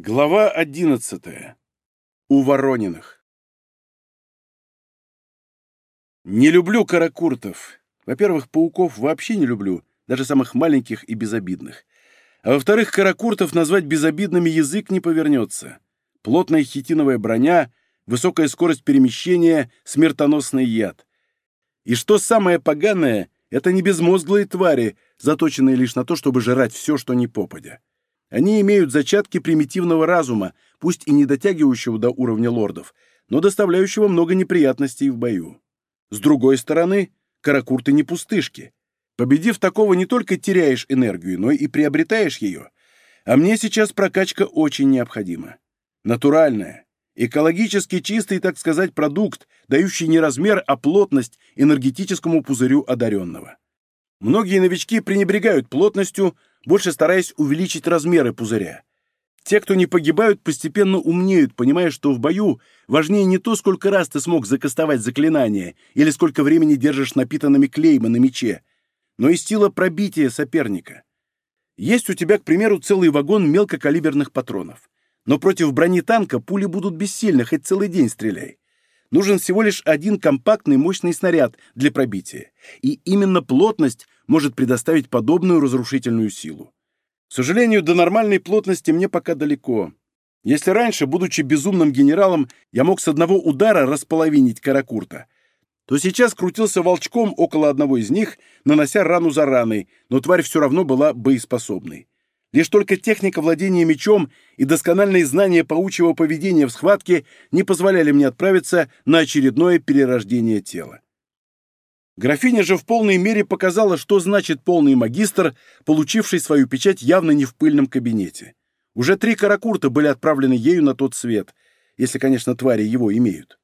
Глава одиннадцатая. У Ворониных. Не люблю каракуртов. Во-первых, пауков вообще не люблю, даже самых маленьких и безобидных. А во-вторых, каракуртов назвать безобидными язык не повернется. Плотная хитиновая броня, высокая скорость перемещения, смертоносный яд. И что самое поганое, это не безмозглые твари, заточенные лишь на то, чтобы жрать все, что не попадя. Они имеют зачатки примитивного разума, пусть и не дотягивающего до уровня лордов, но доставляющего много неприятностей в бою. С другой стороны, каракурты не пустышки. Победив такого, не только теряешь энергию, но и приобретаешь ее. А мне сейчас прокачка очень необходима. Натуральная, экологически чистый, так сказать, продукт, дающий не размер, а плотность энергетическому пузырю одаренного. Многие новички пренебрегают плотностью, больше стараясь увеличить размеры пузыря. Те, кто не погибают, постепенно умнеют, понимая, что в бою важнее не то, сколько раз ты смог закастовать заклинание или сколько времени держишь напитанными клейма на мече, но и сила пробития соперника. Есть у тебя, к примеру, целый вагон мелкокалиберных патронов. Но против брони танка пули будут бессильны, хоть целый день стреляй. Нужен всего лишь один компактный мощный снаряд для пробития. И именно плотность может предоставить подобную разрушительную силу. К сожалению, до нормальной плотности мне пока далеко. Если раньше, будучи безумным генералом, я мог с одного удара располовинить Каракурта, то сейчас крутился волчком около одного из них, нанося рану за раной, но тварь все равно была боеспособной. Лишь только техника владения мечом и доскональные знания паучьего поведения в схватке не позволяли мне отправиться на очередное перерождение тела. Графиня же в полной мере показала, что значит полный магистр, получивший свою печать явно не в пыльном кабинете. Уже три каракурта были отправлены ею на тот свет, если, конечно, твари его имеют.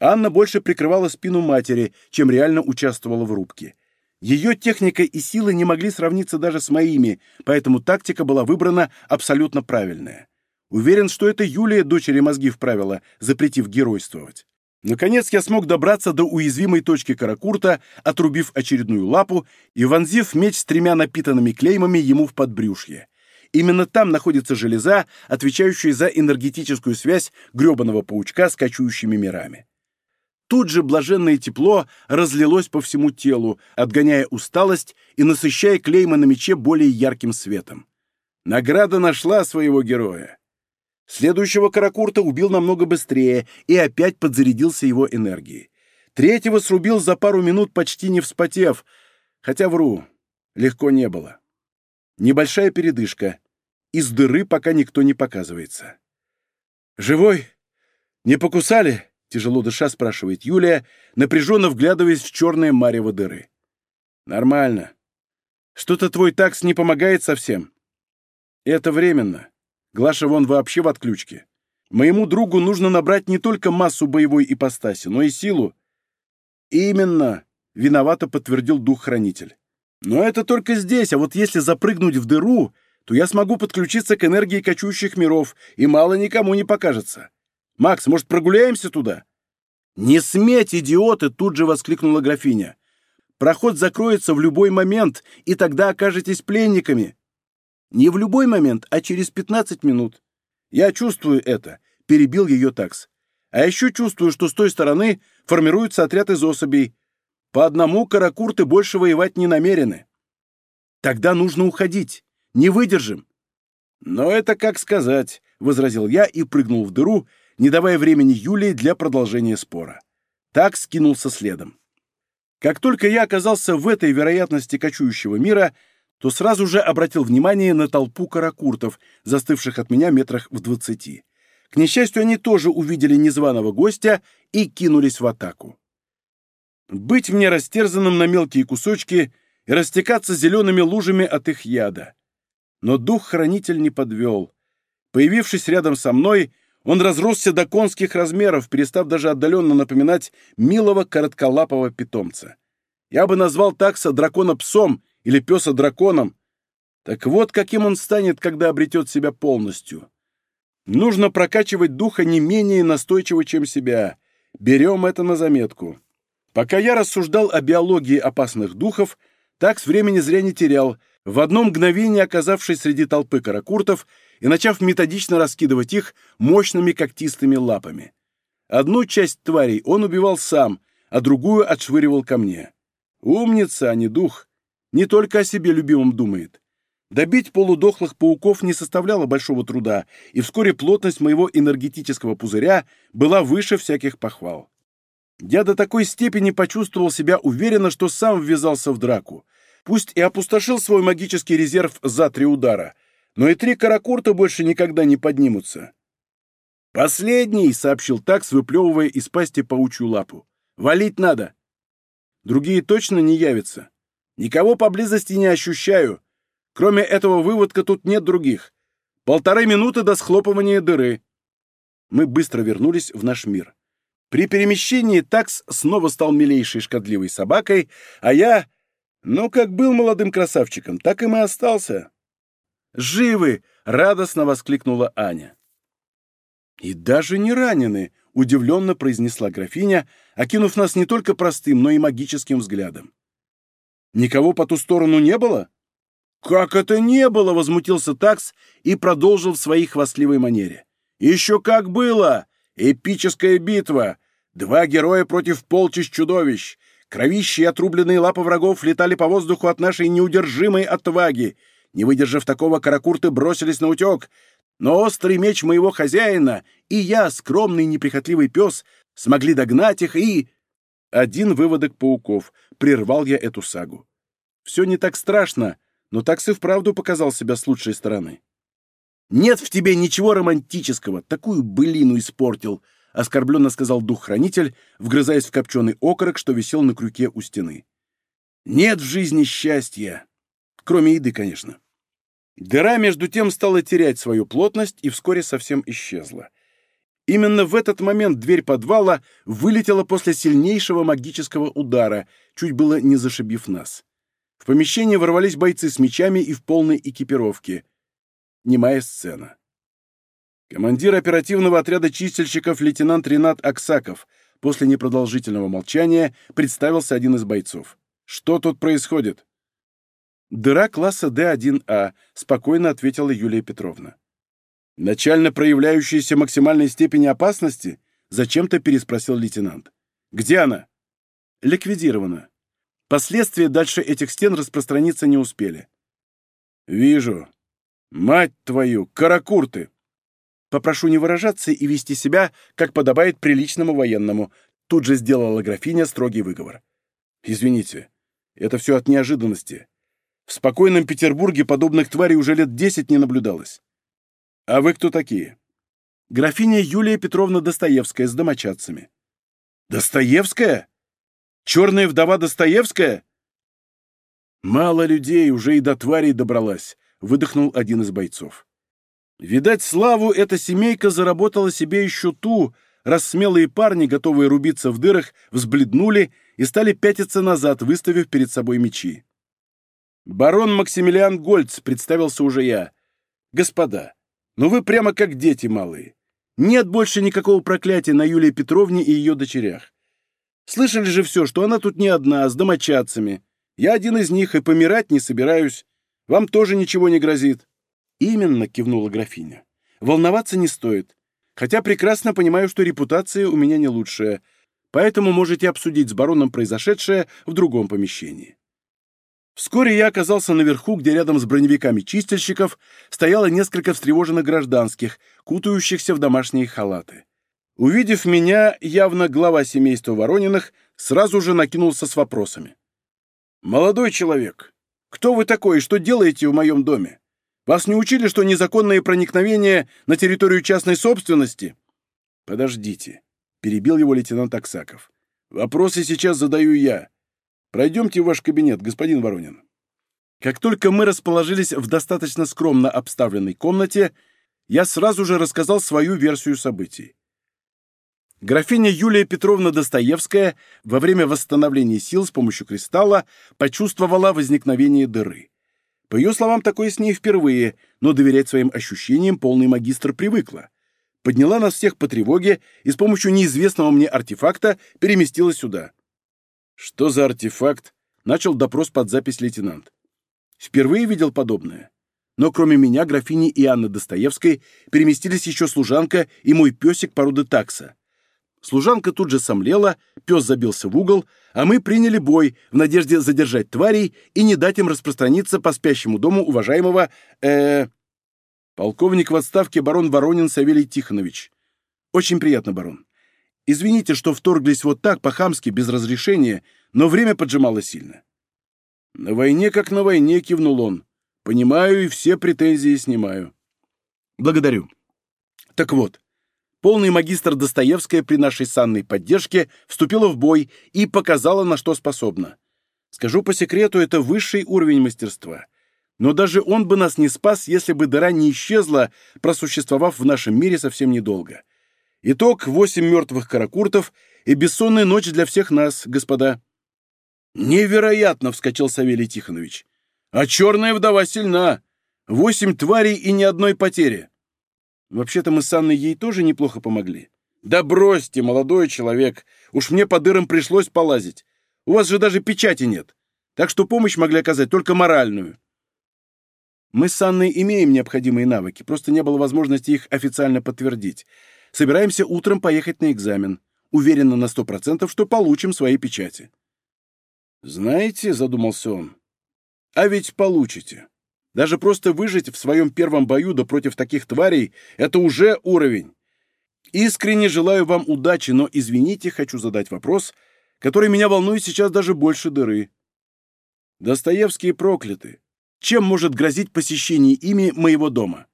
Анна больше прикрывала спину матери, чем реально участвовала в рубке. Ее техника и силы не могли сравниться даже с моими, поэтому тактика была выбрана абсолютно правильная. Уверен, что это Юлия дочери мозги вправила, запретив геройствовать. Наконец я смог добраться до уязвимой точки Каракурта, отрубив очередную лапу и вонзив меч с тремя напитанными клеймами ему в подбрюшье. Именно там находится железа, отвечающая за энергетическую связь гребаного паучка с кочующими мирами. Тут же блаженное тепло разлилось по всему телу, отгоняя усталость и насыщая клейма на мече более ярким светом. Награда нашла своего героя. Следующего каракурта убил намного быстрее и опять подзарядился его энергией. Третьего срубил за пару минут, почти не вспотев, хотя вру, легко не было. Небольшая передышка. Из дыры пока никто не показывается. «Живой? Не покусали?» — тяжело дыша спрашивает Юлия, напряженно вглядываясь в черное марево дыры. «Нормально. Что-то твой такс не помогает совсем. Это временно. Глаша вон вообще в отключке. Моему другу нужно набрать не только массу боевой ипостаси, но и силу. Именно, виновато подтвердил дух-хранитель. Но это только здесь, а вот если запрыгнуть в дыру, то я смогу подключиться к энергии кочующих миров, и мало никому не покажется. Макс, может, прогуляемся туда? Не сметь, идиоты, тут же воскликнула графиня. Проход закроется в любой момент, и тогда окажетесь пленниками. Не в любой момент, а через 15 минут. Я чувствую это, перебил ее такс. А еще чувствую, что с той стороны формируется отряд из особей. По одному каракурты больше воевать не намерены. Тогда нужно уходить. Не выдержим. Но это как сказать, возразил я и прыгнул в дыру, не давая времени Юлии для продолжения спора. Так скинулся следом. Как только я оказался в этой вероятности кочующего мира, то сразу же обратил внимание на толпу каракуртов, застывших от меня метрах в двадцати. К несчастью, они тоже увидели незваного гостя и кинулись в атаку. Быть мне растерзанным на мелкие кусочки и растекаться зелеными лужами от их яда. Но дух-хранитель не подвел. Появившись рядом со мной, он разросся до конских размеров, перестав даже отдаленно напоминать милого коротколапого питомца. Я бы назвал такса дракона-псом или песа драконом. Так вот, каким он станет, когда обретет себя полностью. Нужно прокачивать духа не менее настойчиво, чем себя. Берем это на заметку. Пока я рассуждал о биологии опасных духов, Такс времени зря не терял. В одно мгновение, оказавшись среди толпы каракуртов, и начав методично раскидывать их мощными когтистыми лапами. Одну часть тварей он убивал сам, а другую отшвыривал ко мне. Умница, а не дух. Не только о себе любимом думает. Добить полудохлых пауков не составляло большого труда, и вскоре плотность моего энергетического пузыря была выше всяких похвал. Я до такой степени почувствовал себя уверенно, что сам ввязался в драку. Пусть и опустошил свой магический резерв за три удара, но и три каракурта больше никогда не поднимутся. «Последний!» — сообщил Такс, выплевывая из пасти паучью лапу. «Валить надо!» Другие точно не явятся. Никого поблизости не ощущаю. Кроме этого выводка тут нет других. Полторы минуты до схлопывания дыры. Мы быстро вернулись в наш мир. При перемещении такс снова стал милейшей шкодливой собакой, а я, ну, как был молодым красавчиком, так и мы остался. «Живы!» — радостно воскликнула Аня. «И даже не ранены!» — удивленно произнесла графиня, окинув нас не только простым, но и магическим взглядом. «Никого по ту сторону не было?» «Как это не было?» — возмутился Такс и продолжил в своей хвастливой манере. «Еще как было! Эпическая битва! Два героя против полчищ чудовищ! Кровищи и отрубленные лапы врагов летали по воздуху от нашей неудержимой отваги. Не выдержав такого, каракурты бросились на утек. Но острый меч моего хозяина и я, скромный неприхотливый пес, смогли догнать их и... Один выводок пауков. Прервал я эту сагу. Все не так страшно, но такс вправду показал себя с лучшей стороны. «Нет в тебе ничего романтического, такую былину испортил», — оскорбленно сказал дух-хранитель, вгрызаясь в копченый окорок, что висел на крюке у стены. «Нет в жизни счастья. Кроме еды, конечно». Дыра, между тем, стала терять свою плотность и вскоре совсем исчезла. Именно в этот момент дверь подвала вылетела после сильнейшего магического удара, чуть было не зашибив нас. В помещение ворвались бойцы с мечами и в полной экипировке. Немая сцена. Командир оперативного отряда чистильщиков лейтенант Ренат Аксаков после непродолжительного молчания представился один из бойцов. «Что тут происходит?» «Дыра класса Д1А», — спокойно ответила Юлия Петровна. «Начально проявляющаяся максимальной степени опасности?» — зачем-то переспросил лейтенант. «Где она?» «Ликвидирована. Последствия дальше этих стен распространиться не успели». «Вижу. Мать твою, каракурты!» «Попрошу не выражаться и вести себя, как подобает приличному военному», тут же сделала графиня строгий выговор. «Извините, это все от неожиданности. В спокойном Петербурге подобных тварей уже лет десять не наблюдалось. А вы кто такие? Графиня Юлия Петровна Достоевская с домочадцами. Достоевская? Черная вдова Достоевская? Мало людей, уже и до тварей добралась, выдохнул один из бойцов. Видать, славу эта семейка заработала себе еще ту, раз смелые парни, готовые рубиться в дырах, взбледнули и стали пятиться назад, выставив перед собой мечи. «Барон Максимилиан Гольц», — представился уже я. «Господа, ну вы прямо как дети малые. Нет больше никакого проклятия на Юлии Петровне и ее дочерях. Слышали же все, что она тут не одна, а с домочадцами. Я один из них и помирать не собираюсь. Вам тоже ничего не грозит». «Именно», — кивнула графиня. «Волноваться не стоит. Хотя прекрасно понимаю, что репутация у меня не лучшая, поэтому можете обсудить с бароном произошедшее в другом помещении». Вскоре я оказался наверху, где рядом с броневиками чистильщиков стояло несколько встревоженных гражданских, кутающихся в домашние халаты. Увидев меня, явно глава семейства Ворониных сразу же накинулся с вопросами. «Молодой человек, кто вы такой и что делаете в моем доме? Вас не учили, что незаконное проникновение на территорию частной собственности?» «Подождите», — перебил его лейтенант Аксаков. «Вопросы сейчас задаю я. Пройдемте в ваш кабинет, господин Воронин». Как только мы расположились в достаточно скромно обставленной комнате, я сразу же рассказал свою версию событий. Графиня Юлия Петровна Достоевская во время восстановления сил с помощью кристалла почувствовала возникновение дыры. По ее словам, такое с ней впервые, но доверять своим ощущениям полный магистр привыкла. Подняла нас всех по тревоге и с помощью неизвестного мне артефакта переместила сюда. «Что за артефакт?» — начал допрос под запись лейтенант. «Впервые видел подобное. Но кроме меня, графини и Анны Достоевской переместились еще служанка и мой песик породы такса. Служанка тут же сомлела, пес забился в угол, а мы приняли бой в надежде задержать тварей и не дать им распространиться по спящему дому уважаемого... э Полковник в отставке барон Воронин Савелий Тихонович. Очень приятно, барон. Извините, что вторглись вот так, по-хамски, без разрешения, но время поджимало сильно. На войне как на войне, кивнул он. Понимаю и все претензии снимаю. Благодарю. Так вот, полный магистр Достоевская при нашей санной поддержке вступила в бой и показала, на что способна. Скажу по секрету, это высший уровень мастерства. Но даже он бы нас не спас, если бы дыра не исчезла, просуществовав в нашем мире совсем недолго. Итог — восемь мертвых каракуртов и бессонная ночь для всех нас, господа. «Невероятно!» — вскочил Савелий Тихонович. «А черная вдова сильна! Восемь тварей и ни одной потери!» «Вообще-то мы с Анной ей тоже неплохо помогли». «Да бросьте, молодой человек! Уж мне по дырам пришлось полазить. У вас же даже печати нет. Так что помощь могли оказать только моральную. Мы с Анной имеем необходимые навыки, просто не было возможности их официально подтвердить. Собираемся утром поехать на экзамен. Уверена на сто процентов, что получим свои печати. «Знаете», — задумался он, — «а ведь получите. Даже просто выжить в своем первом бою да против таких тварей — это уже уровень. Искренне желаю вам удачи, но, извините, хочу задать вопрос, который меня волнует сейчас даже больше дыры. Достоевские прокляты. Чем может грозить посещение ими моего дома?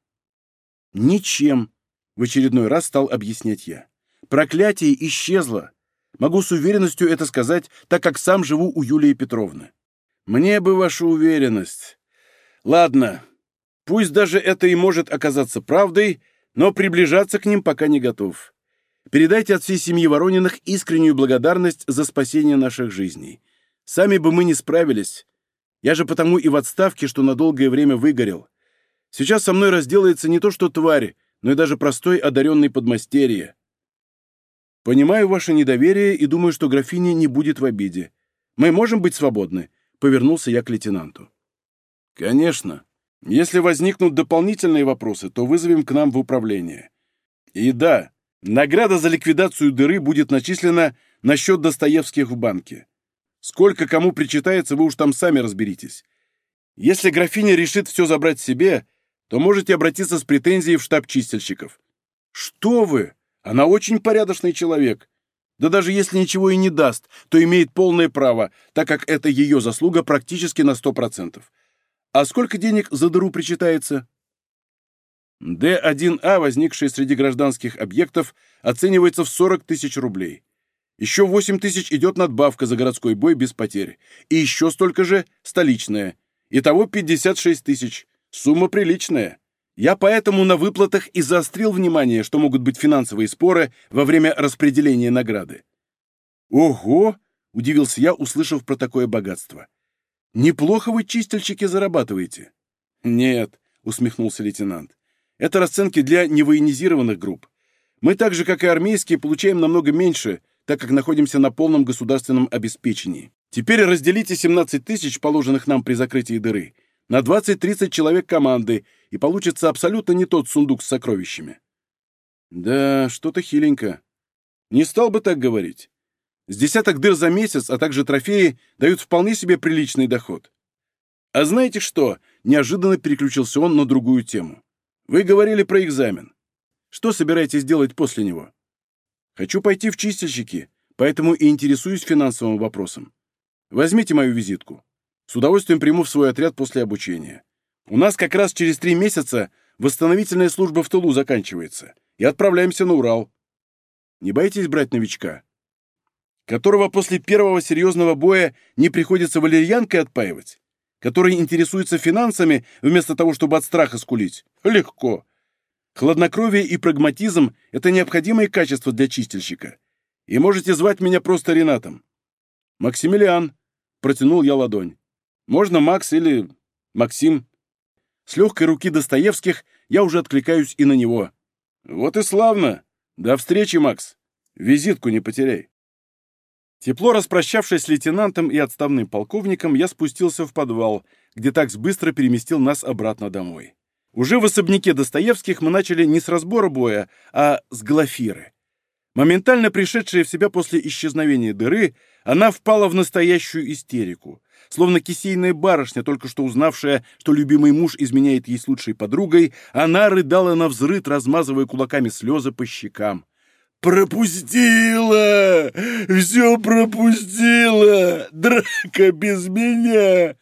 Ничем, в очередной раз стал объяснять я. Проклятие исчезло. Могу с уверенностью это сказать, так как сам живу у Юлии Петровны. Мне бы ваша уверенность. Ладно, пусть даже это и может оказаться правдой, но приближаться к ним пока не готов. Передайте от всей семьи Ворониных искреннюю благодарность за спасение наших жизней. Сами бы мы не справились, я же потому и в отставке, что на долгое время выгорел. Сейчас со мной разделается не то что тварь, но и даже простой одаренный подмастерье. Понимаю ваше недоверие и думаю, что графиня не будет в обиде. Мы можем быть свободны?» — повернулся я к лейтенанту. «Конечно. Если возникнут дополнительные вопросы, то вызовем к нам в управление. И да, награда за ликвидацию дыры будет начислена на счет Достоевских в банке. Сколько кому причитается, вы уж там сами разберитесь. Если графиня решит все забрать себе, то можете обратиться с претензией в штаб чистильщиков. Что вы? Она очень порядочный человек. Да даже если ничего и не даст, то имеет полное право, так как это ее заслуга практически на сто процентов. А сколько денег за дыру причитается? Д1А, возникший среди гражданских объектов, оценивается в 40 тысяч рублей. Еще 8 тысяч идет надбавка за городской бой без потерь. И еще столько же столичная. Итого 56 тысяч. Сумма приличная. Я поэтому на выплатах и заострил внимание, что могут быть финансовые споры во время распределения награды. «Ого!» — удивился я, услышав про такое богатство. «Неплохо вы, чистильщики, зарабатываете». «Нет», — усмехнулся лейтенант. «Это расценки для невоенизированных групп. Мы так же, как и армейские, получаем намного меньше, так как находимся на полном государственном обеспечении. Теперь разделите 17 тысяч, положенных нам при закрытии дыры, на 20-30 человек команды, и получится абсолютно не тот сундук с сокровищами. Да, что-то хиленько. Не стал бы так говорить. С десяток дыр за месяц, а также трофеи, дают вполне себе приличный доход. А знаете что? Неожиданно переключился он на другую тему. Вы говорили про экзамен. Что собираетесь делать после него? Хочу пойти в чистильщики, поэтому и интересуюсь финансовым вопросом. Возьмите мою визитку. С удовольствием приму в свой отряд после обучения. У нас как раз через три месяца восстановительная служба в тылу заканчивается, и отправляемся на Урал. Не боитесь брать новичка? Которого после первого серьезного боя не приходится валерьянкой отпаивать? Который интересуется финансами вместо того, чтобы от страха скулить? Легко. Хладнокровие и прагматизм — это необходимые качества для чистильщика. И можете звать меня просто Ренатом. Максимилиан, — протянул я ладонь. Можно Макс или Максим. С легкой руки Достоевских я уже откликаюсь и на него. Вот и славно. До встречи, Макс. Визитку не потеряй. Тепло распрощавшись с лейтенантом и отставным полковником, я спустился в подвал, где такс быстро переместил нас обратно домой. Уже в особняке Достоевских мы начали не с разбора боя, а с Глафиры. Моментально пришедшая в себя после исчезновения дыры, она впала в настоящую истерику. Словно кисейная барышня, только что узнавшая, что любимый муж изменяет ей с лучшей подругой, она рыдала на взрыд, размазывая кулаками слезы по щекам. «Пропустила! Все пропустила! Драка без меня!»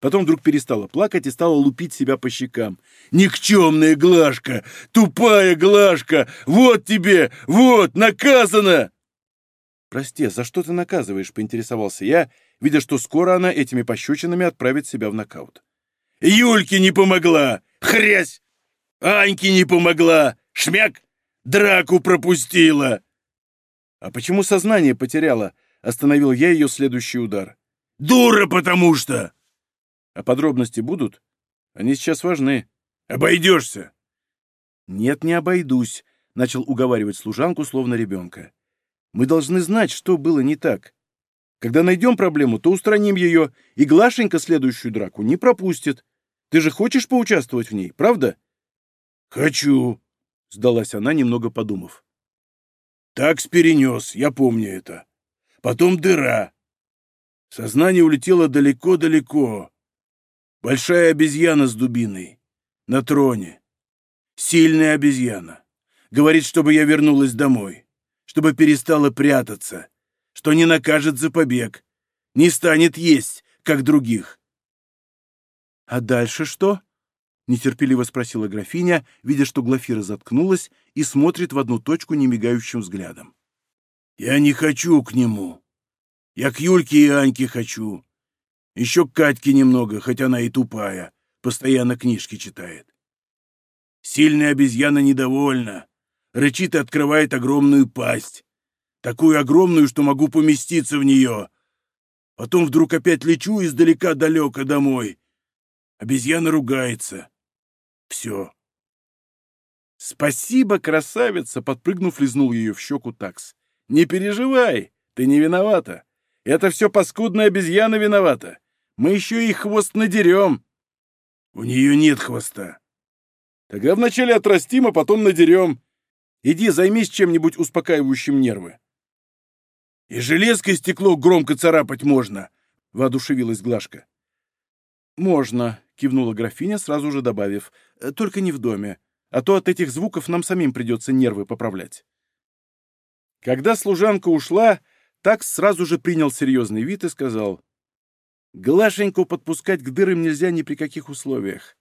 Потом вдруг перестала плакать и стала лупить себя по щекам. «Никчемная Глашка! Тупая Глашка! Вот тебе! Вот! Наказана!» «Прости, за что ты наказываешь?» — поинтересовался я, видя, что скоро она этими пощечинами отправит себя в нокаут. «Юльке не помогла! Хрясь! Аньке не помогла! Шмяк! Драку пропустила!» «А почему сознание потеряла?» — остановил я ее следующий удар. «Дура, потому что!» А подробности будут? Они сейчас важны. Обойдешься!» «Нет, не обойдусь», — начал уговаривать служанку, словно ребенка. «Мы должны знать, что было не так. Когда найдем проблему, то устраним ее, и Глашенька следующую драку не пропустит. Ты же хочешь поучаствовать в ней, правда?» «Хочу», — сдалась она, немного подумав. «Такс перенес, я помню это. Потом дыра. Сознание улетело далеко-далеко. Большая обезьяна с дубиной. На троне. Сильная обезьяна. Говорит, чтобы я вернулась домой. Чтобы перестала прятаться. Что не накажет за побег. Не станет есть, как других. «А дальше что?» — нетерпеливо спросила графиня, видя, что Глафира заткнулась и смотрит в одну точку немигающим взглядом. «Я не хочу к нему. Я к Юльке и Аньке хочу. Еще Катьки немного, хоть она и тупая, постоянно книжки читает. Сильная обезьяна недовольна, рычит и открывает огромную пасть. Такую огромную, что могу поместиться в нее. Потом вдруг опять лечу издалека-далеко домой. Обезьяна ругается. Все. «Спасибо, красавица!» — подпрыгнув, лизнул ее в щеку такс. «Не переживай, ты не виновата. Это все паскудная обезьяна виновата. Мы еще и хвост надерем. У нее нет хвоста. Тогда вначале отрастим, а потом надерем. Иди займись чем-нибудь успокаивающим нервы. И железкой стекло громко царапать можно, — воодушевилась Глашка. «Можно», — кивнула графиня, сразу же добавив, — «только не в доме, а то от этих звуков нам самим придется нервы поправлять». Когда служанка ушла, Такс сразу же принял серьезный вид и сказал, Глашеньку подпускать к дырам нельзя ни при каких условиях.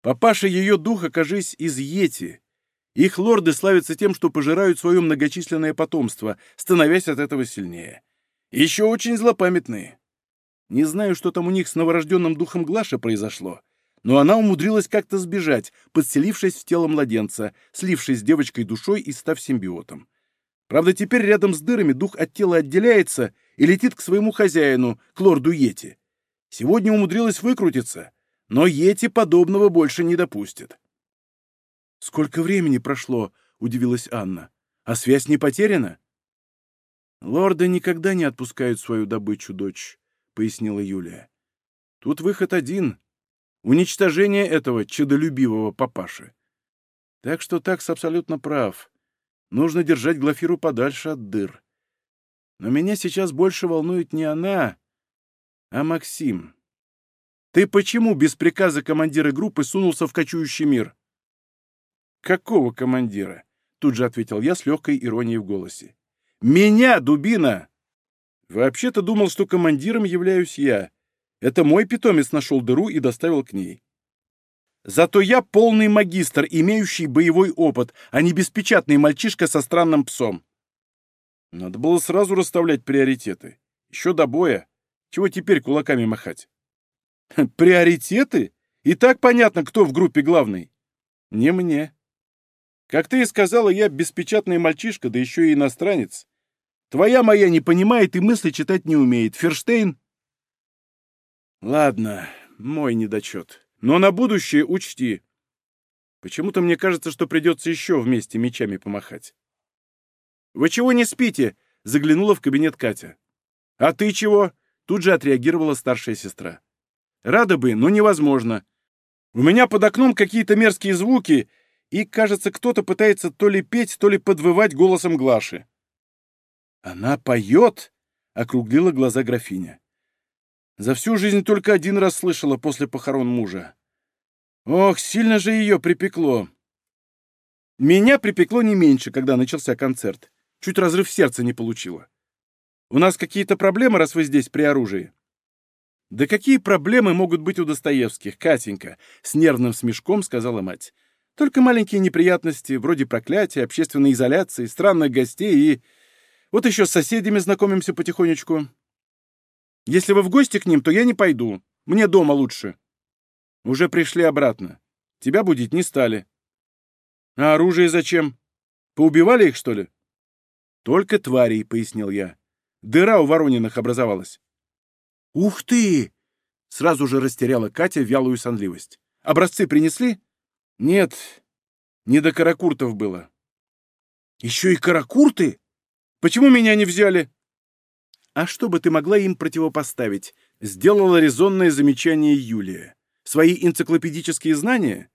Папаша ее дух, окажись, из Йети. Их лорды славятся тем, что пожирают свое многочисленное потомство, становясь от этого сильнее. Еще очень злопамятные. Не знаю, что там у них с новорожденным духом Глаша произошло, но она умудрилась как-то сбежать, подселившись в тело младенца, слившись с девочкой душой и став симбиотом. Правда, теперь рядом с дырами дух от тела отделяется и летит к своему хозяину, к лорду Йети. Сегодня умудрилась выкрутиться, но Йети подобного больше не допустит. «Сколько времени прошло?» — удивилась Анна. «А связь не потеряна?» «Лорды никогда не отпускают свою добычу, дочь», — пояснила Юлия. «Тут выход один — уничтожение этого чадолюбивого папаши. Так что Такс абсолютно прав. Нужно держать Глафиру подальше от дыр. Но меня сейчас больше волнует не она, а Максим. Ты почему без приказа командира группы сунулся в кочующий мир? Какого командира? Тут же ответил я с легкой иронией в голосе. Меня, дубина! Вообще-то думал, что командиром являюсь я. Это мой питомец нашел дыру и доставил к ней. Зато я полный магистр, имеющий боевой опыт, а не беспечатный мальчишка со странным псом. Надо было сразу расставлять приоритеты. Еще до боя. Чего теперь кулаками махать? Приоритеты? И так понятно, кто в группе главный. Не мне. Как ты и сказала, я беспечатный мальчишка, да еще и иностранец. Твоя моя не понимает и мысли читать не умеет. Ферштейн? Ладно, мой недочет. Но на будущее учти. Почему-то мне кажется, что придется еще вместе мечами помахать. «Вы чего не спите?» — заглянула в кабинет Катя. «А ты чего?» — тут же отреагировала старшая сестра. Рада бы, но невозможно. У меня под окном какие-то мерзкие звуки, и, кажется, кто-то пытается то ли петь, то ли подвывать голосом Глаши. «Она поет?» — округлила глаза графиня. «За всю жизнь только один раз слышала после похорон мужа. Ох, сильно же ее припекло!» Меня припекло не меньше, когда начался концерт. Чуть разрыв сердца не получила. У нас какие-то проблемы, раз вы здесь при оружии?» «Да какие проблемы могут быть у Достоевских, Катенька?» — с нервным смешком сказала мать. «Только маленькие неприятности, вроде проклятия, общественной изоляции, странных гостей и... Вот еще с соседями знакомимся потихонечку. Если вы в гости к ним, то я не пойду. Мне дома лучше. Уже пришли обратно. Тебя будить не стали. А оружие зачем? Поубивали их, что ли? Только тварей, — пояснил я. Дыра у Ворониных образовалась. «Ух ты!» — сразу же растеряла Катя вялую сонливость. «Образцы принесли?» «Нет, не до каракуртов было». «Еще и каракурты? Почему меня не взяли?» «А что бы ты могла им противопоставить?» — сделала резонное замечание Юлия. «Свои энциклопедические знания?»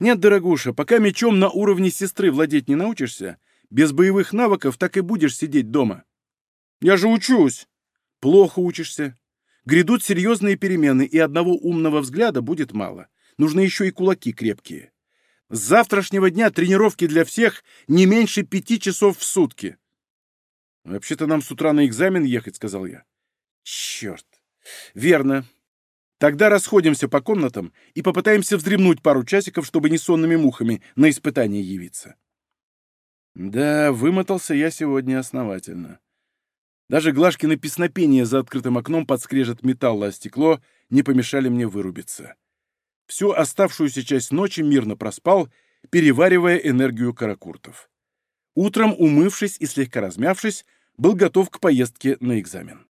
«Нет, дорогуша, пока мечом на уровне сестры владеть не научишься, без боевых навыков так и будешь сидеть дома. Я же учусь. Плохо учишься. Грядут серьезные перемены, и одного умного взгляда будет мало. Нужны еще и кулаки крепкие. С завтрашнего дня тренировки для всех не меньше пяти часов в сутки. «Вообще-то нам с утра на экзамен ехать», — сказал я. «Черт! Верно. Тогда расходимся по комнатам и попытаемся вздремнуть пару часиков, чтобы не сонными мухами на испытание явиться». Да, вымотался я сегодня основательно. Даже Глашкины песнопения за открытым окном подскрежет металла о стекло не помешали мне вырубиться. Всю оставшуюся часть ночи мирно проспал, переваривая энергию каракуртов. Утром, умывшись и слегка размявшись, был готов к поездке на экзамен.